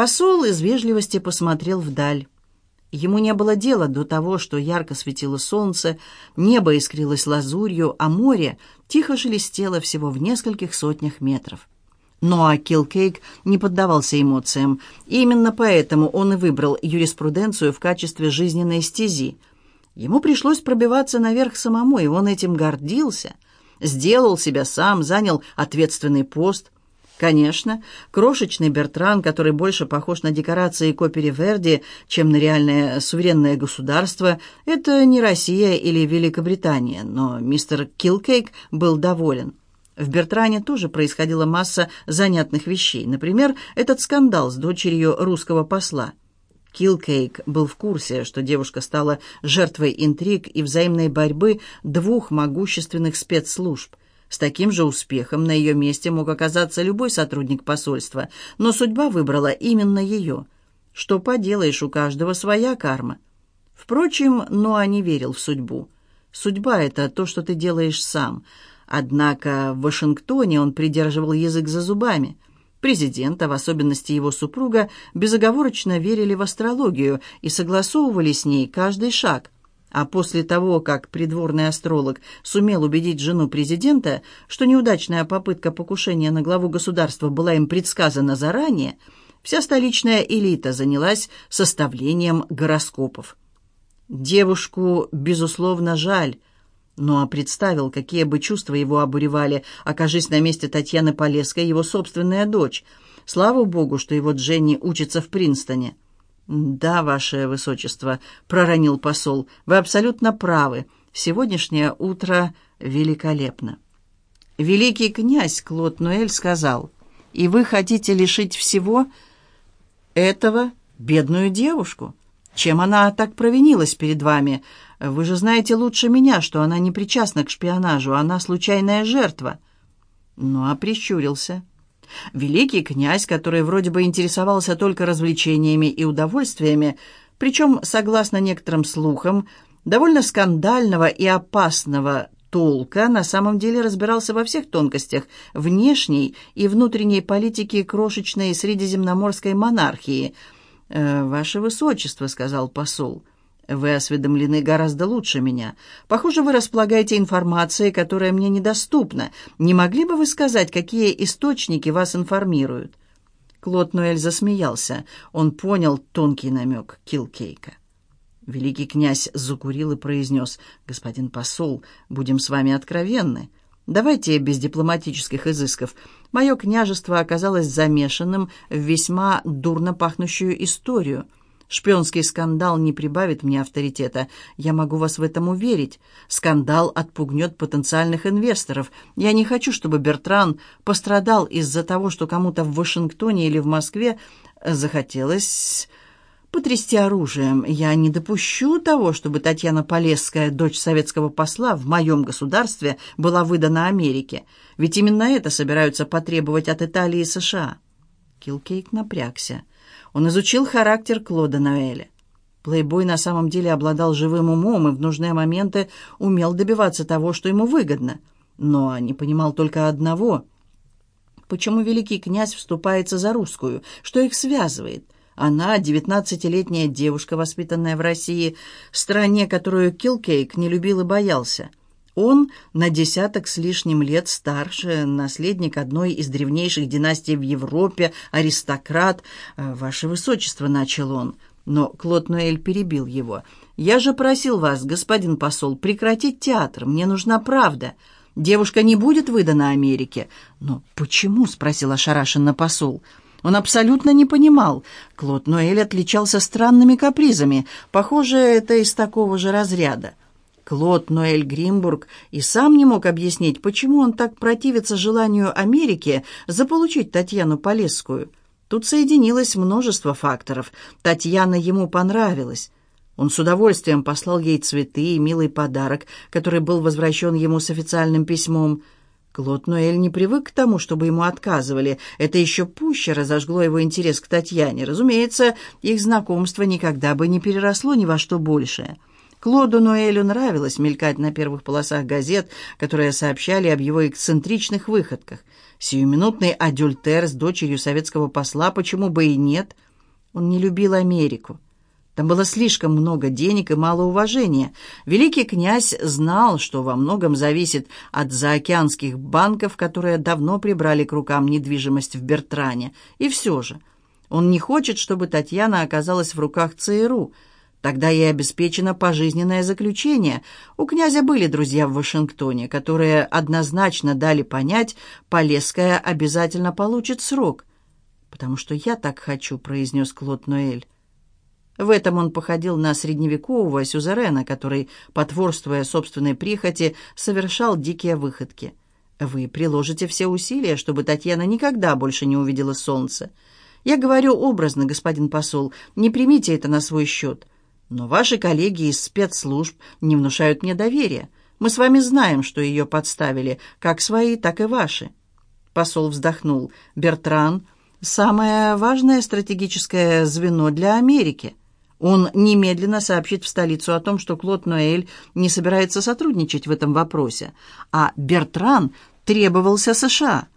Посол из вежливости посмотрел вдаль. Ему не было дела до того, что ярко светило солнце, небо искрилось лазурью, а море тихо шелестело всего в нескольких сотнях метров. Но а Килкейк не поддавался эмоциям, и именно поэтому он и выбрал юриспруденцию в качестве жизненной стези. Ему пришлось пробиваться наверх самому, и он этим гордился. Сделал себя сам, занял ответственный пост – Конечно, крошечный Бертран, который больше похож на декорации Копери Верди, чем на реальное суверенное государство, это не Россия или Великобритания, но мистер Килкейк был доволен. В Бертране тоже происходила масса занятных вещей. Например, этот скандал с дочерью русского посла. Килкейк был в курсе, что девушка стала жертвой интриг и взаимной борьбы двух могущественных спецслужб. С таким же успехом на ее месте мог оказаться любой сотрудник посольства, но судьба выбрала именно ее. Что поделаешь, у каждого своя карма. Впрочем, Ноа не верил в судьбу. Судьба — это то, что ты делаешь сам. Однако в Вашингтоне он придерживал язык за зубами. Президент, а в особенности его супруга, безоговорочно верили в астрологию и согласовывали с ней каждый шаг — а после того, как придворный астролог сумел убедить жену президента, что неудачная попытка покушения на главу государства была им предсказана заранее, вся столичная элита занялась составлением гороскопов. Девушку, безусловно, жаль, но представил, какие бы чувства его обуревали, окажись на месте Татьяны Полесской его собственная дочь. Слава богу, что его Дженни учится в Принстоне. «Да, ваше высочество», — проронил посол, — «вы абсолютно правы. Сегодняшнее утро великолепно». Великий князь Клод Нуэль сказал, «И вы хотите лишить всего этого бедную девушку? Чем она так провинилась перед вами? Вы же знаете лучше меня, что она не причастна к шпионажу, она случайная жертва». Ну, а прищурился. Великий князь, который вроде бы интересовался только развлечениями и удовольствиями, причем, согласно некоторым слухам, довольно скандального и опасного толка, на самом деле разбирался во всех тонкостях внешней и внутренней политики крошечной средиземноморской монархии. «Э, «Ваше высочество», — сказал посол, — вы осведомлены гораздо лучше меня. Похоже, вы располагаете информацией, которая мне недоступна. Не могли бы вы сказать, какие источники вас информируют?» Клод Ноэль засмеялся. Он понял тонкий намек Килкейка. Великий князь закурил и произнес, «Господин посол, будем с вами откровенны. Давайте без дипломатических изысков. Мое княжество оказалось замешанным в весьма дурно пахнущую историю». Шпионский скандал не прибавит мне авторитета. Я могу вас в этом уверить. Скандал отпугнет потенциальных инвесторов. Я не хочу, чтобы Бертран пострадал из-за того, что кому-то в Вашингтоне или в Москве захотелось потрясти оружием. Я не допущу того, чтобы Татьяна Полесская, дочь советского посла, в моем государстве была выдана Америке. Ведь именно это собираются потребовать от Италии и США. Килкейк напрягся. Он изучил характер Клода Ноэля. Плейбой на самом деле обладал живым умом и в нужные моменты умел добиваться того, что ему выгодно. Но не понимал только одного. Почему великий князь вступается за русскую? Что их связывает? Она, девятнадцатилетняя девушка, воспитанная в России, стране, которую Килкейк не любил и боялся. Он на десяток с лишним лет старше, наследник одной из древнейших династий в Европе, аристократ. «Э, «Ваше Высочество», — начал он, но Клод Ноэль перебил его. «Я же просил вас, господин посол, прекратить театр, мне нужна правда. Девушка не будет выдана Америке». «Но почему?» — спросил ошарашенно посол. Он абсолютно не понимал. Клод Ноэль отличался странными капризами. Похоже, это из такого же разряда. Клод Ноэль Гримбург и сам не мог объяснить, почему он так противится желанию Америки заполучить Татьяну Полесскую. Тут соединилось множество факторов. Татьяна ему понравилась. Он с удовольствием послал ей цветы и милый подарок, который был возвращен ему с официальным письмом. Клод Ноэль не привык к тому, чтобы ему отказывали. Это еще пуще разожгло его интерес к Татьяне. Разумеется, их знакомство никогда бы не переросло ни во что большее. Клоду Ноэлю нравилось мелькать на первых полосах газет, которые сообщали об его эксцентричных выходках. Сиюминутный адюльтер с дочерью советского посла, почему бы и нет – Он не любил Америку. Там было слишком много денег и мало уважения. Великий князь знал, что во многом зависит от заокеанских банков, которые давно прибрали к рукам недвижимость в Бертране. И все же он не хочет, чтобы Татьяна оказалась в руках ЦРУ. Тогда ей обеспечено пожизненное заключение. У князя были друзья в Вашингтоне, которые однозначно дали понять, Полесская обязательно получит срок. «Потому что я так хочу», — произнес Клод Ноэль. В этом он походил на средневекового сюзерена, который, потворствуя собственной прихоти, совершал дикие выходки. Вы приложите все усилия, чтобы Татьяна никогда больше не увидела солнце. Я говорю образно, господин посол, не примите это на свой счет. Но ваши коллеги из спецслужб не внушают мне доверия. Мы с вами знаем, что ее подставили, как свои, так и ваши». Посол вздохнул. «Бертран — самое важное стратегическое звено для Америки. Он немедленно сообщит в столицу о том, что Клод Ноэль не собирается сотрудничать в этом вопросе, а Бертран требовался США.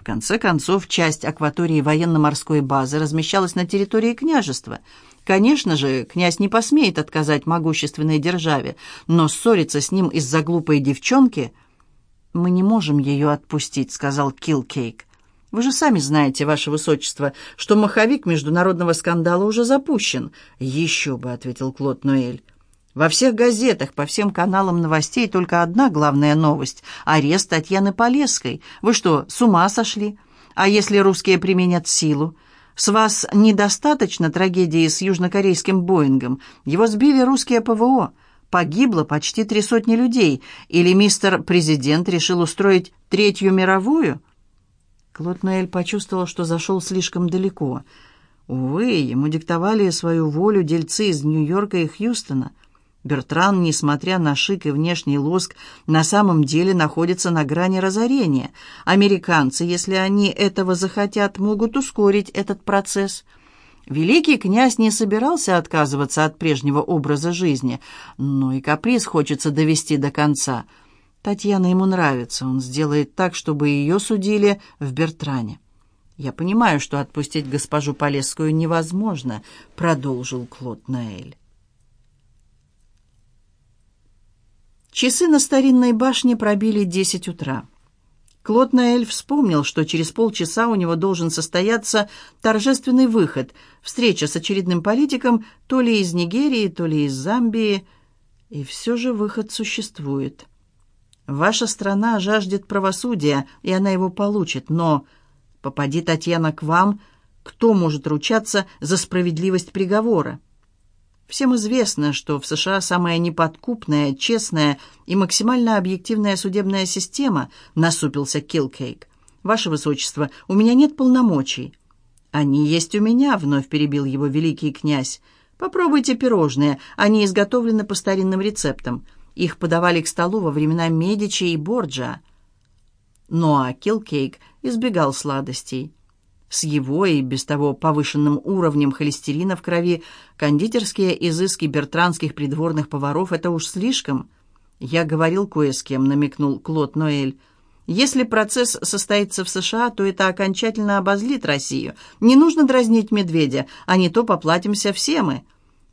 В конце концов, часть акватории военно-морской базы размещалась на территории княжества. Конечно же, князь не посмеет отказать могущественной державе, но ссориться с ним из-за глупой девчонки... «Мы не можем ее отпустить», — сказал Килкейк. Вы же сами знаете, ваше высочество, что маховик международного скандала уже запущен. Еще бы, ответил Клод Ноэль. Во всех газетах, по всем каналам новостей только одна главная новость — арест Татьяны Полесской. Вы что, с ума сошли? А если русские применят силу? С вас недостаточно трагедии с южнокорейским Боингом. Его сбили русские ПВО. Погибло почти три сотни людей. Или мистер президент решил устроить Третью мировую? Клод Ноэль почувствовал, что зашел слишком далеко. Увы, ему диктовали свою волю дельцы из Нью-Йорка и Хьюстона. Бертран, несмотря на шик и внешний лоск, на самом деле находится на грани разорения. Американцы, если они этого захотят, могут ускорить этот процесс. Великий князь не собирался отказываться от прежнего образа жизни, но и каприз хочется довести до конца – Татьяна ему нравится, он сделает так, чтобы ее судили в Бертране. «Я понимаю, что отпустить госпожу Полесскую невозможно», — продолжил Клод Наэль. Часы на старинной башне пробили десять утра. Клод Наэль вспомнил, что через полчаса у него должен состояться торжественный выход, встреча с очередным политиком то ли из Нигерии, то ли из Замбии. И все же выход существует. Ваша страна жаждет правосудия, и она его получит, но попади Татьяна к вам, кто может ручаться за справедливость приговора? Всем известно, что в США самая неподкупная, честная и максимально объективная судебная система, насупился Килкейк. Ваше Высочество, у меня нет полномочий. Они есть у меня, вновь перебил его великий князь. Попробуйте пирожные, они изготовлены по старинным рецептам. Их подавали к столу во времена Медичи и Борджа. Ну а Килкейк избегал сладостей. С его и без того повышенным уровнем холестерина в крови кондитерские изыски бертранских придворных поваров — это уж слишком. «Я говорил кое с кем», — намекнул Клод Ноэль. «Если процесс состоится в США, то это окончательно обозлит Россию. Не нужно дразнить медведя, а не то поплатимся все мы».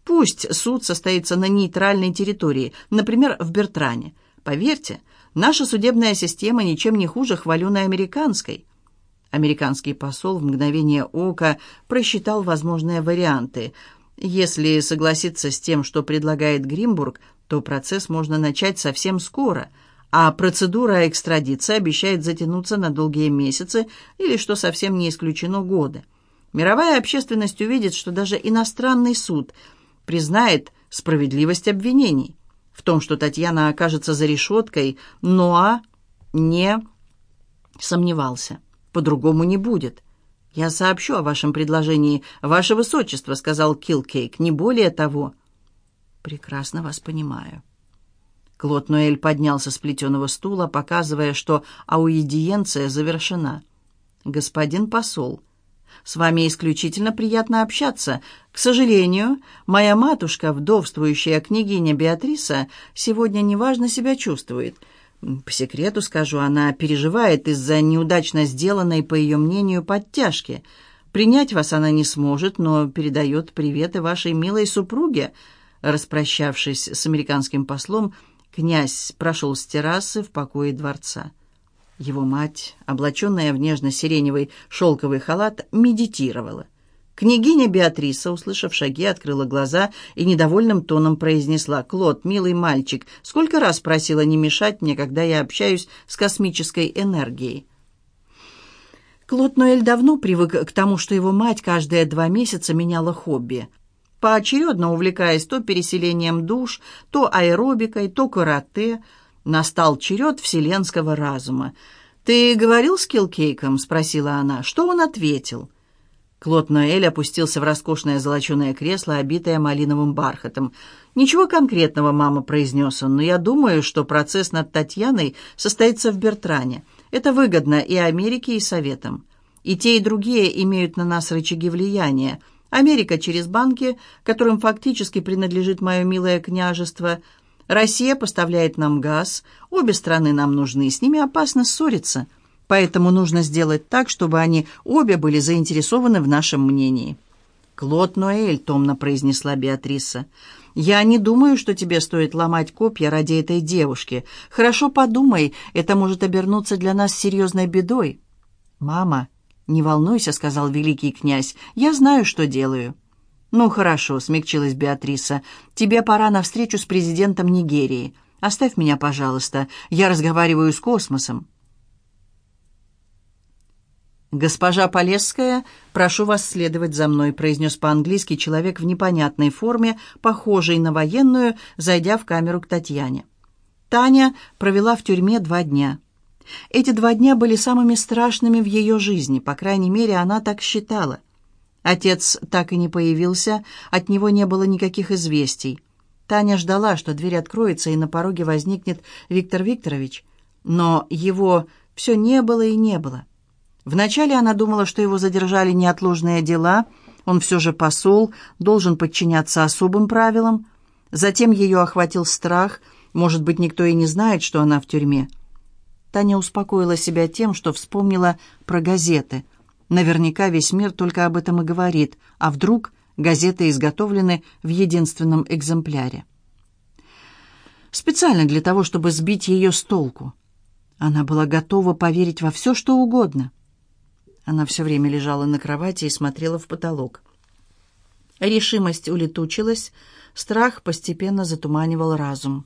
Пусть суд состоится на нейтральной территории, например, в Бертране. Поверьте, наша судебная система ничем не хуже хваленой американской. Американский посол в мгновение ока просчитал возможные варианты. Если согласиться с тем, что предлагает Гримбург, то процесс можно начать совсем скоро, а процедура экстрадиции обещает затянуться на долгие месяцы или, что совсем не исключено, годы. Мировая общественность увидит, что даже иностранный суд – признает справедливость обвинений. В том, что Татьяна окажется за решеткой, Ноа не сомневался. По-другому не будет. «Я сообщу о вашем предложении, ваше высочество», — сказал Килкейк, — «не более того». «Прекрасно вас понимаю». Клод Ноэль поднялся с плетеного стула, показывая, что аудиенция завершена. «Господин посол, с вами исключительно приятно общаться. К сожалению, моя матушка, вдовствующая княгиня Беатриса, сегодня неважно себя чувствует. По секрету скажу, она переживает из-за неудачно сделанной, по ее мнению, подтяжки. Принять вас она не сможет, но передает приветы вашей милой супруге». Распрощавшись с американским послом, князь прошел с террасы в покое дворца. Его мать, облаченная в нежно-сиреневый шелковый халат, медитировала. Княгиня Беатриса, услышав шаги, открыла глаза и недовольным тоном произнесла «Клод, милый мальчик, сколько раз просила не мешать мне, когда я общаюсь с космической энергией?» Клод Ноэль давно привык к тому, что его мать каждые два месяца меняла хобби. Поочередно увлекаясь то переселением душ, то аэробикой, то карате, настал черед вселенского разума. «Ты говорил с Килкейком?» — спросила она. «Что он ответил?» Клод Ноэль опустился в роскошное золоченое кресло, обитое малиновым бархатом. «Ничего конкретного, мама», — произнес он, «но я думаю, что процесс над Татьяной состоится в Бертране. Это выгодно и Америке, и Советам. И те, и другие имеют на нас рычаги влияния. Америка через банки, которым фактически принадлежит мое милое княжество. Россия поставляет нам газ. Обе страны нам нужны, с ними опасно ссориться». Поэтому нужно сделать так, чтобы они обе были заинтересованы в нашем мнении». «Клод Ноэль», — томно произнесла Беатриса, — «я не думаю, что тебе стоит ломать копья ради этой девушки. Хорошо подумай, это может обернуться для нас серьезной бедой». «Мама, не волнуйся», — сказал великий князь, — «я знаю, что делаю». «Ну хорошо», — смягчилась Беатриса, — «тебе пора на встречу с президентом Нигерии. Оставь меня, пожалуйста, я разговариваю с космосом». «Госпожа Полесская, прошу вас следовать за мной», произнес по-английски человек в непонятной форме, похожий на военную, зайдя в камеру к Татьяне. Таня провела в тюрьме два дня. Эти два дня были самыми страшными в ее жизни, по крайней мере, она так считала. Отец так и не появился, от него не было никаких известий. Таня ждала, что дверь откроется, и на пороге возникнет Виктор Викторович, но его все не было и не было. Вначале она думала, что его задержали неотложные дела, он все же посол, должен подчиняться особым правилам. Затем ее охватил страх, может быть, никто и не знает, что она в тюрьме. Таня успокоила себя тем, что вспомнила про газеты. Наверняка весь мир только об этом и говорит, а вдруг газеты изготовлены в единственном экземпляре. Специально для того, чтобы сбить ее с толку. Она была готова поверить во все, что угодно. Она все время лежала на кровати и смотрела в потолок. Решимость улетучилась, страх постепенно затуманивал разум.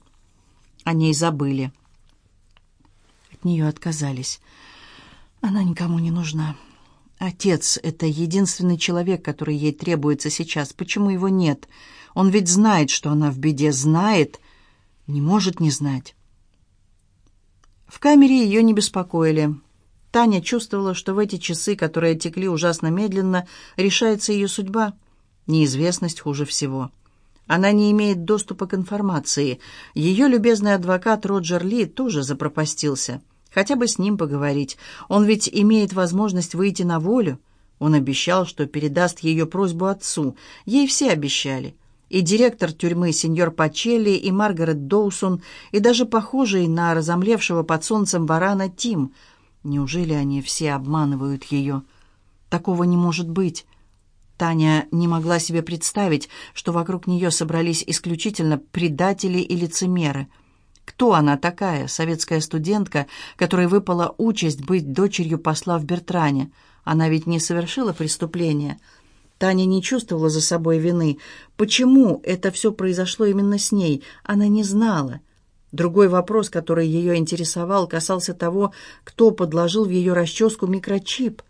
О ней забыли. От нее отказались. Она никому не нужна. Отец — это единственный человек, который ей требуется сейчас. Почему его нет? Он ведь знает, что она в беде, знает, не может не знать. В камере ее не беспокоили. Таня чувствовала, что в эти часы, которые текли ужасно медленно, решается ее судьба. Неизвестность хуже всего. Она не имеет доступа к информации. Ее любезный адвокат Роджер Ли тоже запропастился. Хотя бы с ним поговорить. Он ведь имеет возможность выйти на волю. Он обещал, что передаст ее просьбу отцу. Ей все обещали. И директор тюрьмы сеньор Пачелли, и Маргарет Доусон, и даже похожий на разомлевшего под солнцем барана Тим – Неужели они все обманывают ее? Такого не может быть. Таня не могла себе представить, что вокруг нее собрались исключительно предатели и лицемеры. Кто она такая, советская студентка, которой выпала участь быть дочерью посла в Бертране? Она ведь не совершила преступления. Таня не чувствовала за собой вины. Почему это все произошло именно с ней? Она не знала. Другой вопрос, который ее интересовал, касался того, кто подложил в ее расческу микрочип.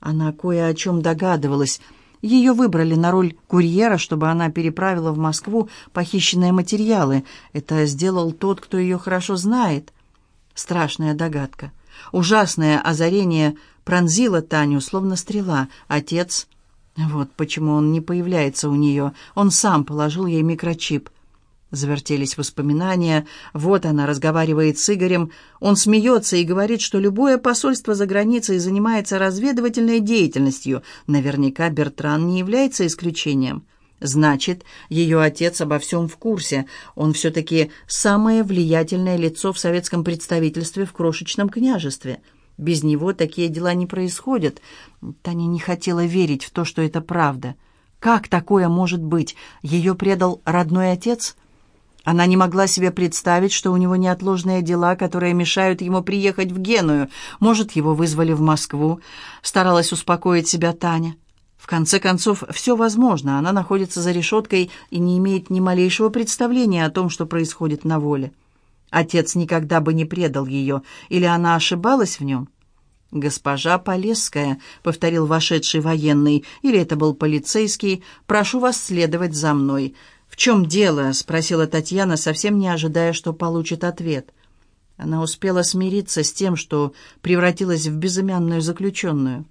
Она кое о чем догадывалась. Ее выбрали на роль курьера, чтобы она переправила в Москву похищенные материалы. Это сделал тот, кто ее хорошо знает. Страшная догадка. Ужасное озарение пронзило Таню, словно стрела. Отец... Вот почему он не появляется у нее. Он сам положил ей микрочип. Завертелись воспоминания. Вот она разговаривает с Игорем. Он смеется и говорит, что любое посольство за границей занимается разведывательной деятельностью. Наверняка Бертран не является исключением. Значит, ее отец обо всем в курсе. Он все-таки самое влиятельное лицо в советском представительстве в крошечном княжестве. Без него такие дела не происходят. Таня не хотела верить в то, что это правда. Как такое может быть? Ее предал родной отец? Она не могла себе представить, что у него неотложные дела, которые мешают ему приехать в Геную. Может, его вызвали в Москву. Старалась успокоить себя Таня. В конце концов, все возможно. Она находится за решеткой и не имеет ни малейшего представления о том, что происходит на воле. Отец никогда бы не предал ее, или она ошибалась в нем? «Госпожа Полесская», — повторил вошедший военный, или это был полицейский, — «прошу вас следовать за мной». «В чем дело?» — спросила Татьяна, совсем не ожидая, что получит ответ. Она успела смириться с тем, что превратилась в безымянную заключенную.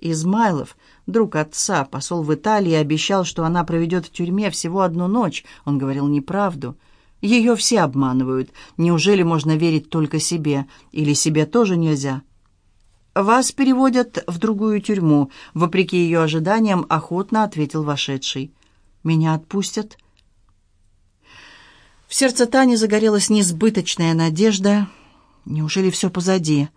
Измайлов, друг отца, посол в Италии, обещал, что она проведет в тюрьме всего одну ночь. Он говорил неправду. Ее все обманывают. Неужели можно верить только себе? Или себе тоже нельзя?» «Вас переводят в другую тюрьму», — вопреки ее ожиданиям охотно ответил вошедший. «Меня отпустят?» В сердце Тани загорелась несбыточная надежда. Неужели все позади?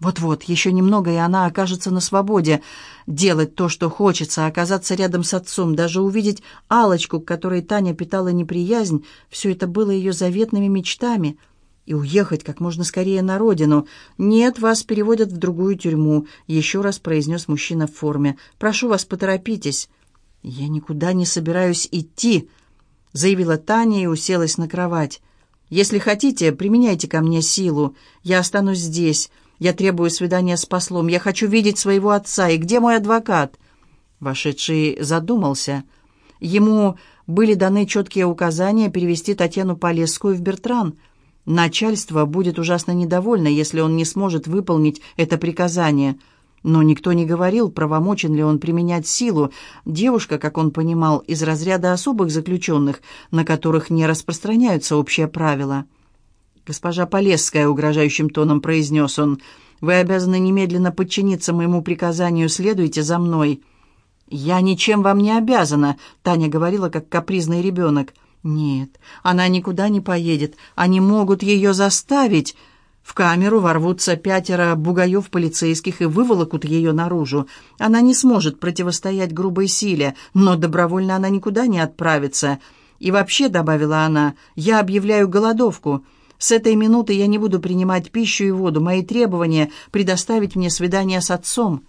Вот-вот, еще немного, и она окажется на свободе. Делать то, что хочется, оказаться рядом с отцом, даже увидеть алочку к которой Таня питала неприязнь, все это было ее заветными мечтами — и уехать как можно скорее на родину. Нет, вас переводят в другую тюрьму», — еще раз произнес мужчина в форме. «Прошу вас, поторопитесь». «Я никуда не собираюсь идти», — заявила Таня и уселась на кровать. «Если хотите, применяйте ко мне силу. Я останусь здесь. Я требую свидания с послом. Я хочу видеть своего отца. И где мой адвокат?» Вошедший задумался. Ему были даны четкие указания перевести Татьяну Полесскую в Бертран — Начальство будет ужасно недовольно, если он не сможет выполнить это приказание. Но никто не говорил, правомочен ли он применять силу. Девушка, как он понимал, из разряда особых заключенных, на которых не распространяются общие правила. «Госпожа Полесская», — угрожающим тоном произнес он, — «вы обязаны немедленно подчиниться моему приказанию, следуйте за мной». «Я ничем вам не обязана», — Таня говорила, как капризный ребенок. Нет, она никуда не поедет. Они могут ее заставить. В камеру ворвутся пятеро бугаев полицейских и выволокут ее наружу. Она не сможет противостоять грубой силе, но добровольно она никуда не отправится. И вообще, добавила она, я объявляю голодовку. С этой минуты я не буду принимать пищу и воду. Мои требования — предоставить мне свидание с отцом.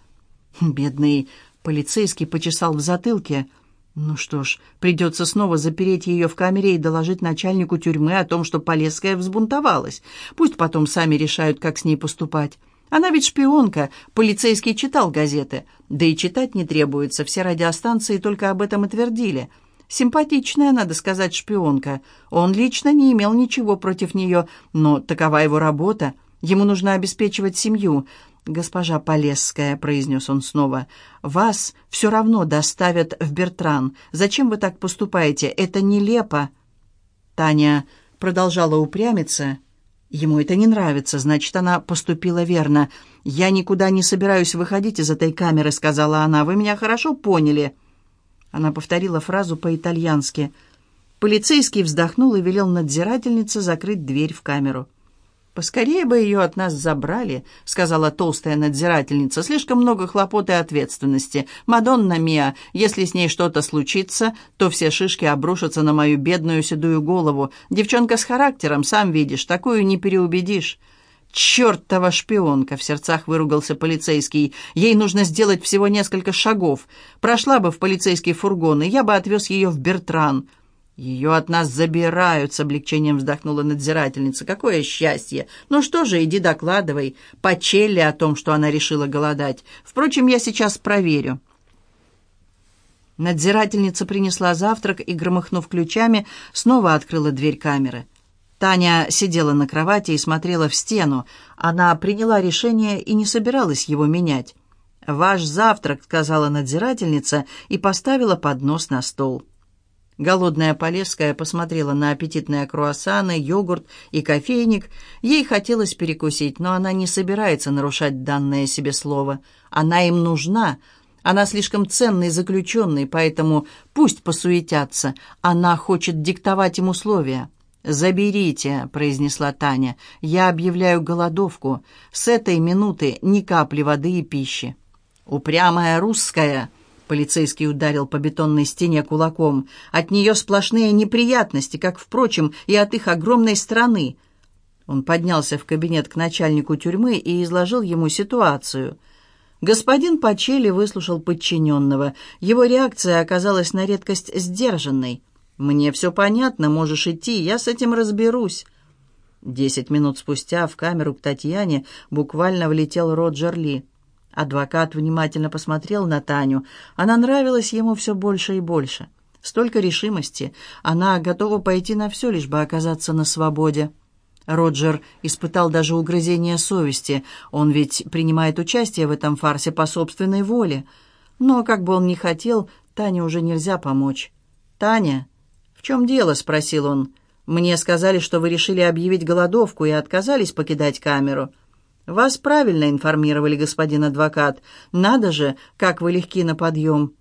Бедный полицейский почесал в затылке — ну что ж, придется снова запереть ее в камере и доложить начальнику тюрьмы о том, что Полесская взбунтовалась. Пусть потом сами решают, как с ней поступать. Она ведь шпионка, полицейский читал газеты. Да и читать не требуется, все радиостанции только об этом и твердили. Симпатичная, надо сказать, шпионка. Он лично не имел ничего против нее, но такова его работа. Ему нужно обеспечивать семью. «Госпожа Полесская», — произнес он снова, — «вас все равно доставят в Бертран. Зачем вы так поступаете? Это нелепо». Таня продолжала упрямиться. Ему это не нравится, значит, она поступила верно. «Я никуда не собираюсь выходить из этой камеры», — сказала она. «Вы меня хорошо поняли». Она повторила фразу по-итальянски. Полицейский вздохнул и велел надзирательнице закрыть дверь в камеру. «Поскорее бы ее от нас забрали», — сказала толстая надзирательница. «Слишком много хлопот и ответственности. Мадонна Миа, если с ней что-то случится, то все шишки обрушатся на мою бедную седую голову. Девчонка с характером, сам видишь, такую не переубедишь». «Чертова шпионка!» — в сердцах выругался полицейский. «Ей нужно сделать всего несколько шагов. Прошла бы в полицейский фургон, и я бы отвез ее в Бертран». «Ее от нас забирают», — с облегчением вздохнула надзирательница. «Какое счастье! Ну что же, иди докладывай. По Челли о том, что она решила голодать. Впрочем, я сейчас проверю». Надзирательница принесла завтрак и, громыхнув ключами, снова открыла дверь камеры. Таня сидела на кровати и смотрела в стену. Она приняла решение и не собиралась его менять. «Ваш завтрак», — сказала надзирательница и поставила поднос на стол. Голодная Полесская посмотрела на аппетитные круассаны, йогурт и кофейник. Ей хотелось перекусить, но она не собирается нарушать данное себе слово. Она им нужна. Она слишком ценный заключенный, поэтому пусть посуетятся. Она хочет диктовать им условия. «Заберите», — произнесла Таня. «Я объявляю голодовку. С этой минуты ни капли воды и пищи». «Упрямая русская», — полицейский ударил по бетонной стене кулаком. «От нее сплошные неприятности, как, впрочем, и от их огромной страны». Он поднялся в кабинет к начальнику тюрьмы и изложил ему ситуацию. Господин Пачели выслушал подчиненного. Его реакция оказалась на редкость сдержанной. «Мне все понятно, можешь идти, я с этим разберусь». Десять минут спустя в камеру к Татьяне буквально влетел Роджер Ли. Адвокат внимательно посмотрел на Таню. Она нравилась ему все больше и больше. Столько решимости. Она готова пойти на все, лишь бы оказаться на свободе. Роджер испытал даже угрызение совести. Он ведь принимает участие в этом фарсе по собственной воле. Но, как бы он ни хотел, Тане уже нельзя помочь. «Таня, чем дело?» — спросил он. «Мне сказали, что вы решили объявить голодовку и отказались покидать камеру». «Вас правильно информировали, господин адвокат. Надо же, как вы легки на подъем».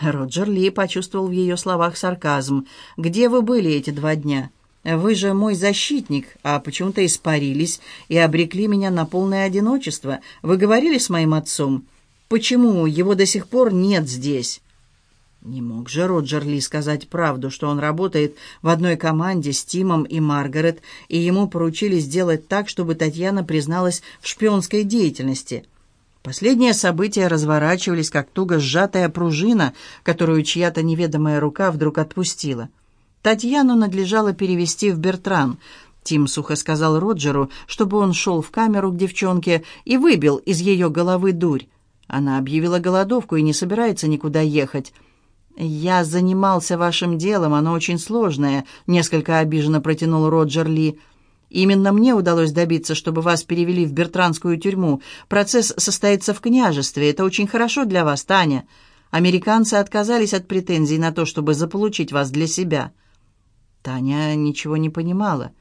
Роджер Ли почувствовал в ее словах сарказм. «Где вы были эти два дня? Вы же мой защитник, а почему-то испарились и обрекли меня на полное одиночество. Вы говорили с моим отцом? Почему его до сих пор нет здесь?» Не мог же Роджер Ли сказать правду, что он работает в одной команде с Тимом и Маргарет, и ему поручили сделать так, чтобы Татьяна призналась в шпионской деятельности. Последние события разворачивались, как туго сжатая пружина, которую чья-то неведомая рука вдруг отпустила. Татьяну надлежало перевести в Бертран. Тим сухо сказал Роджеру, чтобы он шел в камеру к девчонке и выбил из ее головы дурь. Она объявила голодовку и не собирается никуда ехать. «Я занимался вашим делом, оно очень сложное», — несколько обиженно протянул Роджер Ли. «Именно мне удалось добиться, чтобы вас перевели в Бертранскую тюрьму. Процесс состоится в княжестве. Это очень хорошо для вас, Таня. Американцы отказались от претензий на то, чтобы заполучить вас для себя». Таня ничего не понимала.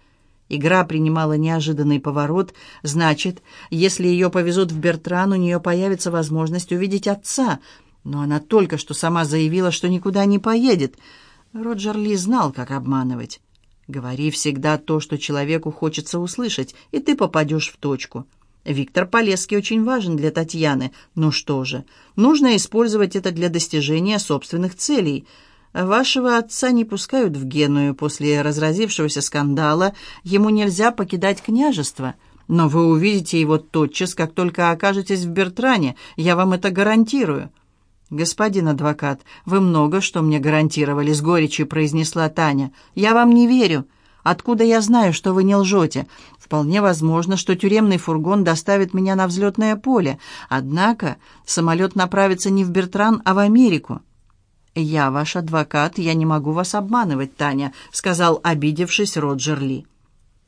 Игра принимала неожиданный поворот. Значит, если ее повезут в Бертран, у нее появится возможность увидеть отца — но она только что сама заявила, что никуда не поедет. Роджер Ли знал, как обманывать. «Говори всегда то, что человеку хочется услышать, и ты попадешь в точку». Виктор Полесский очень важен для Татьяны. Ну что же, нужно использовать это для достижения собственных целей. Вашего отца не пускают в Геную после разразившегося скандала. Ему нельзя покидать княжество. Но вы увидите его тотчас, как только окажетесь в Бертране. Я вам это гарантирую. «Господин адвокат, вы много что мне гарантировали», — с горечью произнесла Таня. «Я вам не верю. Откуда я знаю, что вы не лжете? Вполне возможно, что тюремный фургон доставит меня на взлетное поле. Однако самолет направится не в Бертран, а в Америку». «Я ваш адвокат, я не могу вас обманывать, Таня», — сказал, обидевшись Роджер Ли.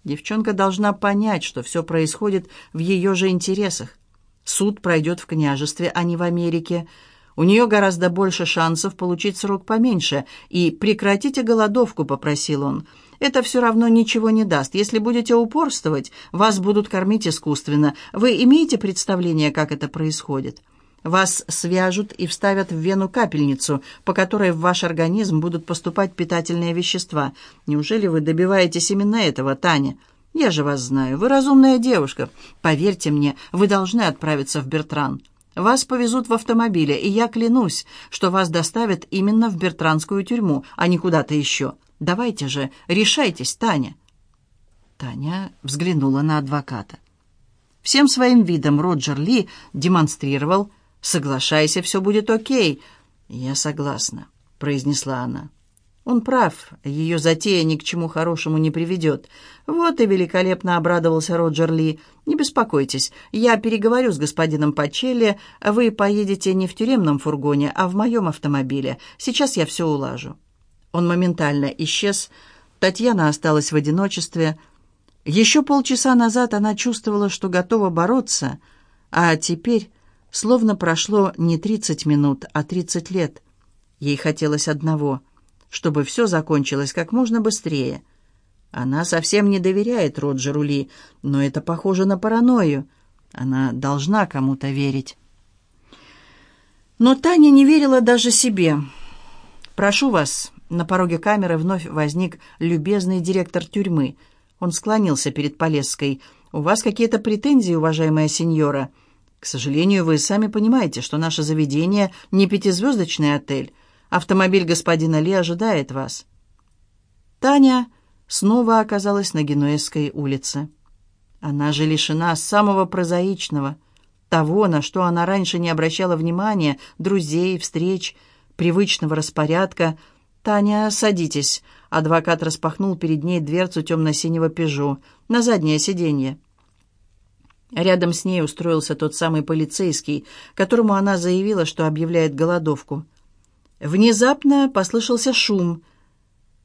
Девчонка должна понять, что все происходит в ее же интересах. Суд пройдет в княжестве, а не в Америке. У нее гораздо больше шансов получить срок поменьше. И прекратите голодовку», — попросил он. «Это все равно ничего не даст. Если будете упорствовать, вас будут кормить искусственно. Вы имеете представление, как это происходит?» Вас свяжут и вставят в вену капельницу, по которой в ваш организм будут поступать питательные вещества. Неужели вы добиваетесь именно этого, Таня? Я же вас знаю. Вы разумная девушка. Поверьте мне, вы должны отправиться в Бертран. Вас повезут в автомобиле, и я клянусь, что вас доставят именно в Бертранскую тюрьму, а не куда-то еще. Давайте же, решайтесь, Таня». Таня взглянула на адвоката. Всем своим видом Роджер Ли демонстрировал «Соглашайся, все будет окей». «Я согласна», — произнесла она. Он прав, ее затея ни к чему хорошему не приведет. Вот и великолепно обрадовался Роджер Ли. Не беспокойтесь, я переговорю с господином Пачелли. Вы поедете не в тюремном фургоне, а в моем автомобиле. Сейчас я все улажу. Он моментально исчез. Татьяна осталась в одиночестве. Еще полчаса назад она чувствовала, что готова бороться, а теперь словно прошло не тридцать минут, а тридцать лет. Ей хотелось одного — чтобы все закончилось как можно быстрее. Она совсем не доверяет Роджеру Ли, но это похоже на паранойю. Она должна кому-то верить. Но Таня не верила даже себе. «Прошу вас, На пороге камеры вновь возник любезный директор тюрьмы. Он склонился перед Полесской. «У вас какие-то претензии, уважаемая сеньора?» «К сожалению, вы сами понимаете, что наше заведение не пятизвездочный отель. Автомобиль господина Ли ожидает вас». Таня снова оказалась на Генуэзской улице. Она же лишена самого прозаичного, того, на что она раньше не обращала внимания, друзей, встреч, привычного распорядка. «Таня, садитесь». Адвокат распахнул перед ней дверцу темно-синего «Пежо» на заднее сиденье. Рядом с ней устроился тот самый полицейский, которому она заявила, что объявляет голодовку. Внезапно послышался шум —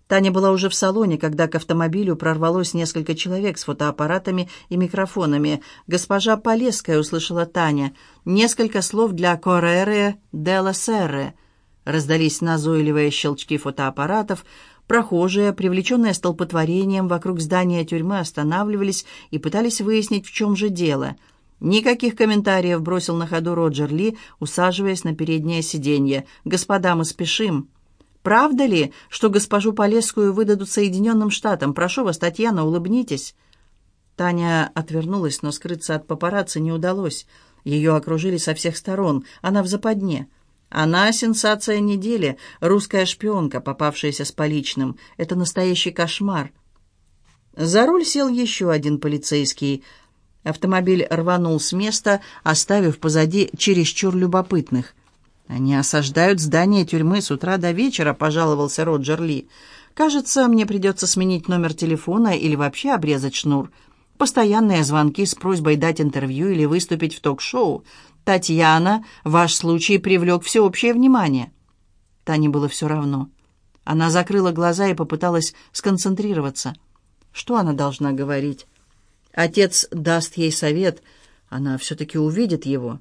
Таня была уже в салоне, когда к автомобилю прорвалось несколько человек с фотоаппаратами и микрофонами. «Госпожа Полеская», — услышала Таня, — «несколько слов для Коррере де ла Серре». Раздались назойливые щелчки фотоаппаратов. Прохожие, привлеченные столпотворением вокруг здания тюрьмы, останавливались и пытались выяснить, в чем же дело. «Никаких комментариев», — бросил на ходу Роджер Ли, усаживаясь на переднее сиденье. «Господа, мы спешим». Правда ли, что госпожу Полесскую выдадут Соединенным Штатам? Прошу вас, Татьяна, улыбнитесь». Таня отвернулась, но скрыться от папарацци не удалось. Ее окружили со всех сторон. Она в западне. Она — сенсация недели, русская шпионка, попавшаяся с поличным. Это настоящий кошмар. За руль сел еще один полицейский. Автомобиль рванул с места, оставив позади чересчур любопытных. «Они осаждают здание тюрьмы с утра до вечера», — пожаловался Роджер Ли. «Кажется, мне придется сменить номер телефона или вообще обрезать шнур. Постоянные звонки с просьбой дать интервью или выступить в ток-шоу. Татьяна, ваш случай привлек всеобщее внимание». Тане было все равно. Она закрыла глаза и попыталась сконцентрироваться. Что она должна говорить? Отец даст ей совет, она все-таки увидит его.